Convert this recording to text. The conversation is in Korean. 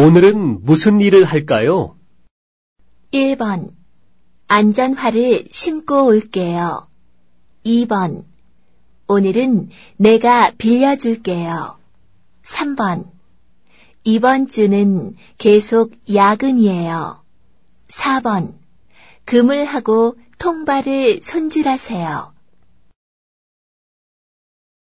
오늘은 무슨 일을 할까요? 1번. 안전화를 신고 올게요. 2번. 오늘은 내가 빌려줄게요. 3번. 이번 주는 계속 야근이에요. 4번. 금을 하고 통발을 손질하세요.